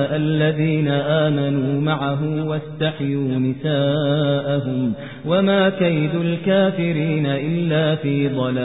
الذين آمنوا معه واستحيوا نساءهم وما كيد الكافرين إلا في ضلال